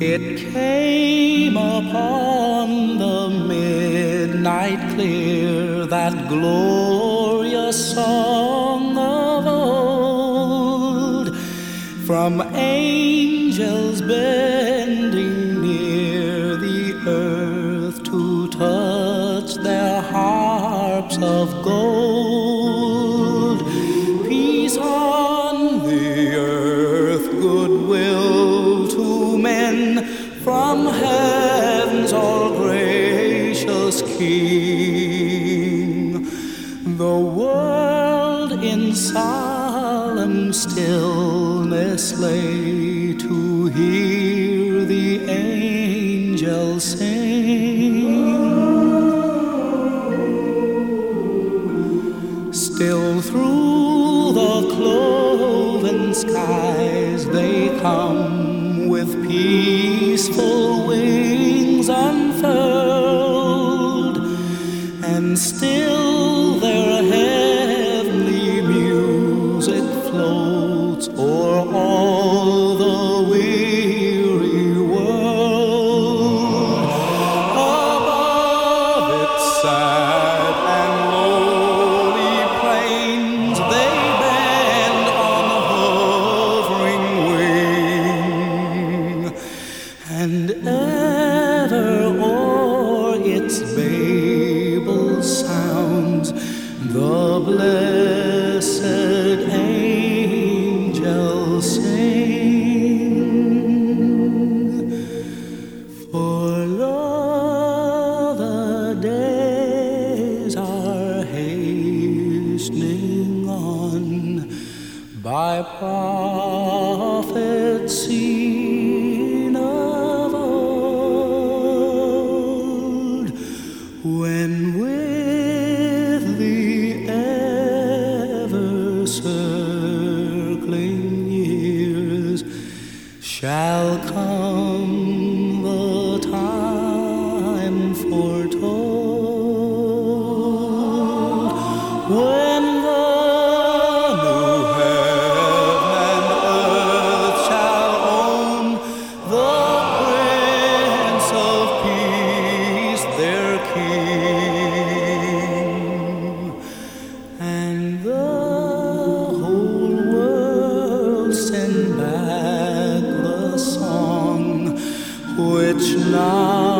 It came upon the midnight clear, that glorious song of old, from angels bending near the earth to touch their harps of gold. From heaven's all gracious King. The world in solemn stillness lay to hear the angels sing. Still through the cloven skies they come peaceful wings unfurled, and still their heavenly music floats o'er blessed angels sing. For lo, the days are hastening on by prophets seen of old, when circling years shall come the time foretold when the new heaven and earth shall own the Prince of Peace, their King. which now